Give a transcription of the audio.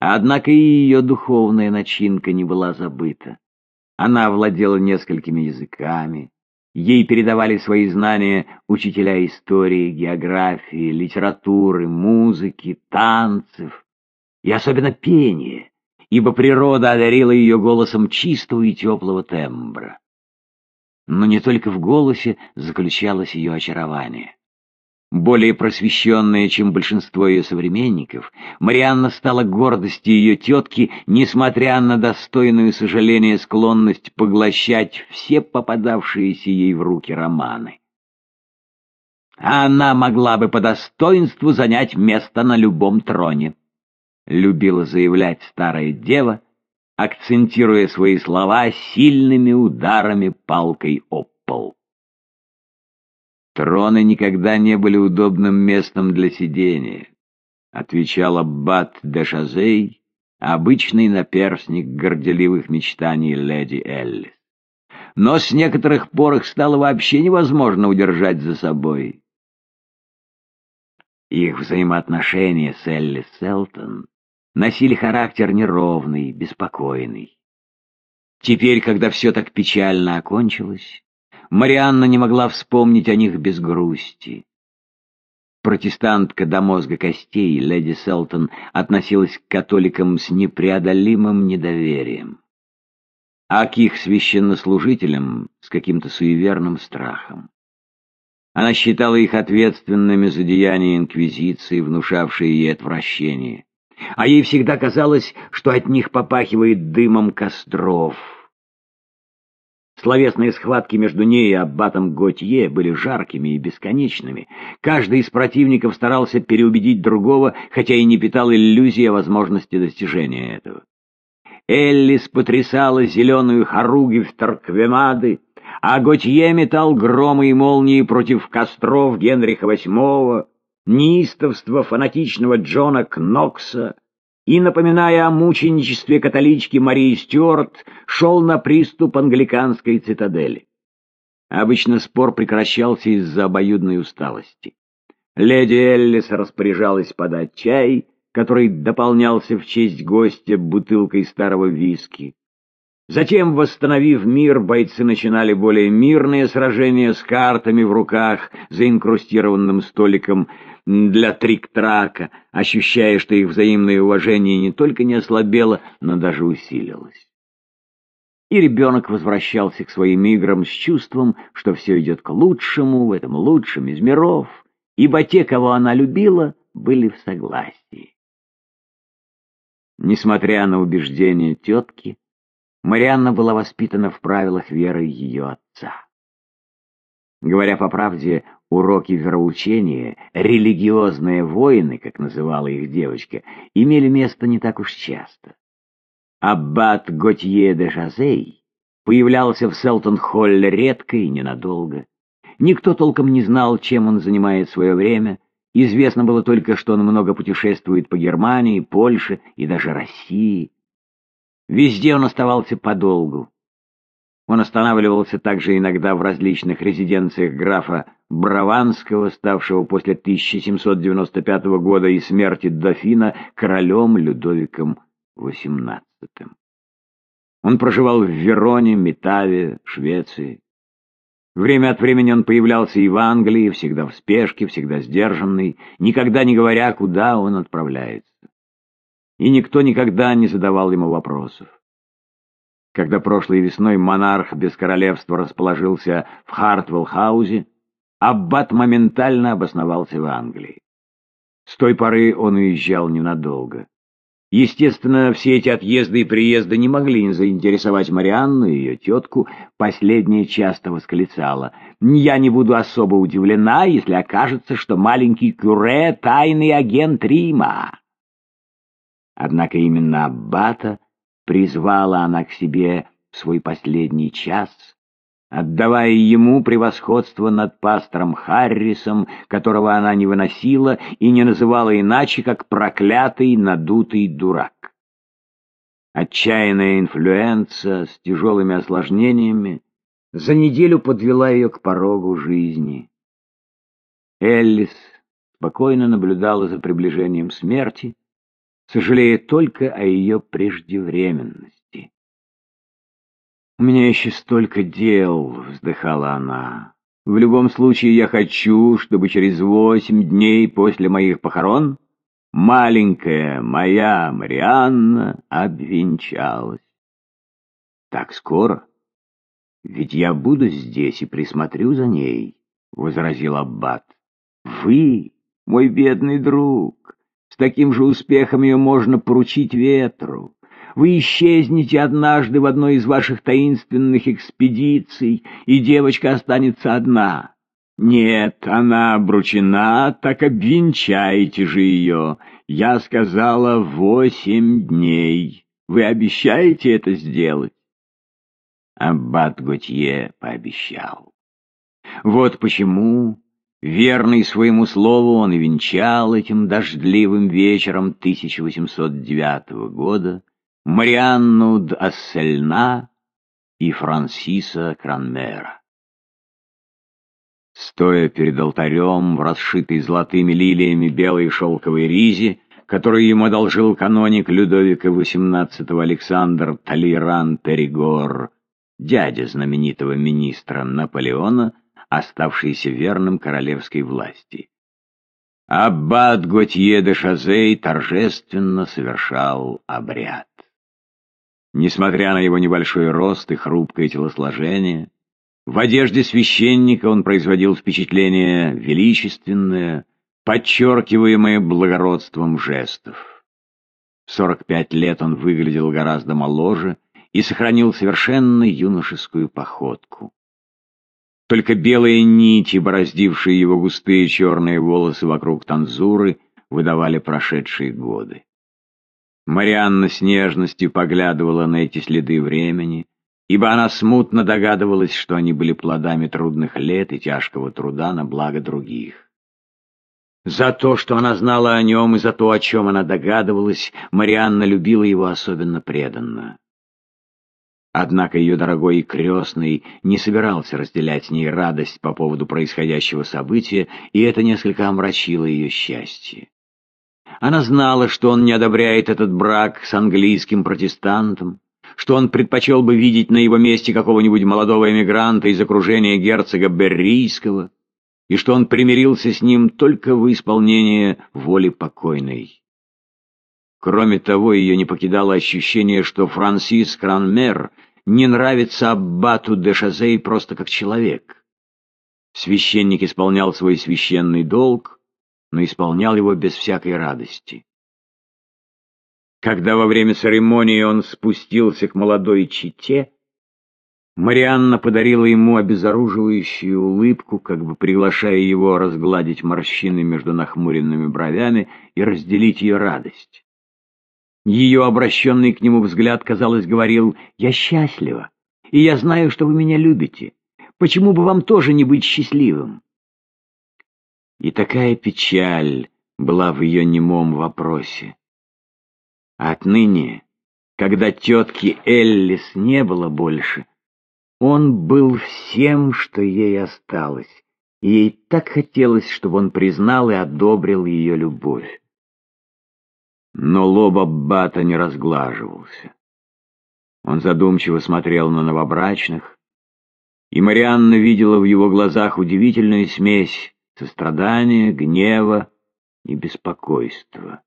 Однако и ее духовная начинка не была забыта. Она владела несколькими языками. Ей передавали свои знания учителя истории, географии, литературы, музыки, танцев и особенно пения, ибо природа одарила ее голосом чистого и теплого тембра. Но не только в голосе заключалось ее очарование. Более просвещенная, чем большинство ее современников, Марианна стала гордостью ее тетки, несмотря на достойную сожаление склонность поглощать все попадавшиеся ей в руки романы. Она могла бы по достоинству занять место на любом троне, любила заявлять старая дева, акцентируя свои слова сильными ударами палкой об пол. Троны никогда не были удобным местом для сидения, отвечал аббат де Шазей, обычный наперсник горделивых мечтаний леди Эллис. Но с некоторых пор их стало вообще невозможно удержать за собой. Их взаимоотношения с Элли Селтон носили характер неровный, беспокойный. Теперь, когда все так печально окончилось, Марианна не могла вспомнить о них без грусти. Протестантка до мозга костей, леди Селтон, относилась к католикам с непреодолимым недоверием, а к их священнослужителям с каким-то суеверным страхом. Она считала их ответственными за деяния Инквизиции, внушавшие ей отвращение. А ей всегда казалось, что от них попахивает дымом костров — Словесные схватки между ней и аббатом Готье были жаркими и бесконечными. Каждый из противников старался переубедить другого, хотя и не питал иллюзии о возможности достижения этого. Эллис потрясала зеленую хоруги в Торквемады, а Готье метал громы и молнии против костров Генриха VIII, неистовство фанатичного Джона Кнокса, и, напоминая о мученичестве католички Марии Стюарт, шел на приступ англиканской цитадели. Обычно спор прекращался из-за обоюдной усталости. Леди Эллис распоряжалась подать чай, который дополнялся в честь гостя бутылкой старого виски. Затем, восстановив мир, бойцы начинали более мирные сражения с картами в руках за инкрустированным столиком для трик-трака, ощущая, что их взаимное уважение не только не ослабело, но даже усилилось. И ребенок возвращался к своим играм с чувством, что все идет к лучшему в этом лучшем из миров, ибо те, кого она любила, были в согласии. Несмотря на убеждения тетки, Марианна была воспитана в правилах веры ее отца. Говоря по правде, уроки вероучения, религиозные войны, как называла их девочка, имели место не так уж часто. Аббат Готье де Жазей появлялся в Селтон-Холле редко и ненадолго. Никто толком не знал, чем он занимает свое время. Известно было только, что он много путешествует по Германии, Польше и даже России. Везде он оставался подолгу. Он останавливался также иногда в различных резиденциях графа Браванского, ставшего после 1795 года и смерти дофина королем Людовиком XVIII. Он проживал в Вероне, Метаве, Швеции. Время от времени он появлялся и в Англии, всегда в спешке, всегда сдержанный, никогда не говоря, куда он отправляется. И никто никогда не задавал ему вопросов. Когда прошлой весной монарх без королевства расположился в Хартвелл-хаузе, Аббат моментально обосновался в Англии. С той поры он уезжал ненадолго. Естественно, все эти отъезды и приезды не могли не заинтересовать Марианну и ее тетку. Последняя часто восклицала. «Я не буду особо удивлена, если окажется, что маленький Кюре — тайный агент Рима». Однако именно Аббата призвала она к себе в свой последний час, отдавая ему превосходство над пастором Харрисом, которого она не выносила и не называла иначе, как проклятый надутый дурак. Отчаянная инфлюенция с тяжелыми осложнениями за неделю подвела ее к порогу жизни. Эллис спокойно наблюдала за приближением смерти, сожалея только о ее преждевременности. «У меня еще столько дел», — вздыхала она. «В любом случае я хочу, чтобы через восемь дней после моих похорон маленькая моя Марианна обвенчалась». «Так скоро? Ведь я буду здесь и присмотрю за ней», — возразил Аббат. «Вы, мой бедный друг, с таким же успехом ее можно поручить ветру. Вы исчезнете однажды в одной из ваших таинственных экспедиций, и девочка останется одна. Нет, она обручена, так обвенчайте же ее. Я сказала восемь дней. Вы обещаете это сделать? Аббат Готье пообещал. Вот почему, верный своему слову, он венчал этим дождливым вечером 1809 года Марианну d'Ассельна и Франсиса Кранмера. Стоя перед алтарем в расшитой золотыми лилиями белой шелковой ризе, которую ему одолжил каноник Людовика XVIII Александр Толеран Перегор, дядя знаменитого министра Наполеона, оставшийся верным королевской власти. Аббат Готье де Шазей торжественно совершал обряд. Несмотря на его небольшой рост и хрупкое телосложение, в одежде священника он производил впечатление величественное, подчеркиваемое благородством жестов. В 45 лет он выглядел гораздо моложе и сохранил совершенно юношескую походку. Только белые нити, бороздившие его густые черные волосы вокруг танзуры, выдавали прошедшие годы. Марианна с нежностью поглядывала на эти следы времени, ибо она смутно догадывалась, что они были плодами трудных лет и тяжкого труда на благо других. За то, что она знала о нем, и за то, о чем она догадывалась, Марианна любила его особенно преданно. Однако ее дорогой и крестный не собирался разделять с ней радость по поводу происходящего события, и это несколько омрачило ее счастье. Она знала, что он не одобряет этот брак с английским протестантом, что он предпочел бы видеть на его месте какого-нибудь молодого эмигранта из окружения герцога Беррийского, и что он примирился с ним только в исполнение воли покойной. Кроме того, ее не покидало ощущение, что Франсис Кранмер не нравится аббату де Шазей просто как человек. Священник исполнял свой священный долг, но исполнял его без всякой радости. Когда во время церемонии он спустился к молодой чите, Марианна подарила ему обезоруживающую улыбку, как бы приглашая его разгладить морщины между нахмуренными бровями и разделить ее радость. Ее обращенный к нему взгляд, казалось, говорил «Я счастлива, и я знаю, что вы меня любите. Почему бы вам тоже не быть счастливым?» И такая печаль была в ее немом вопросе. Отныне, когда тетки Эллис не было больше, он был всем, что ей осталось, и ей так хотелось, чтобы он признал и одобрил ее любовь. Но лоб Аббата не разглаживался. Он задумчиво смотрел на новобрачных, и Марианна видела в его глазах удивительную смесь сострадания, гнева и беспокойства.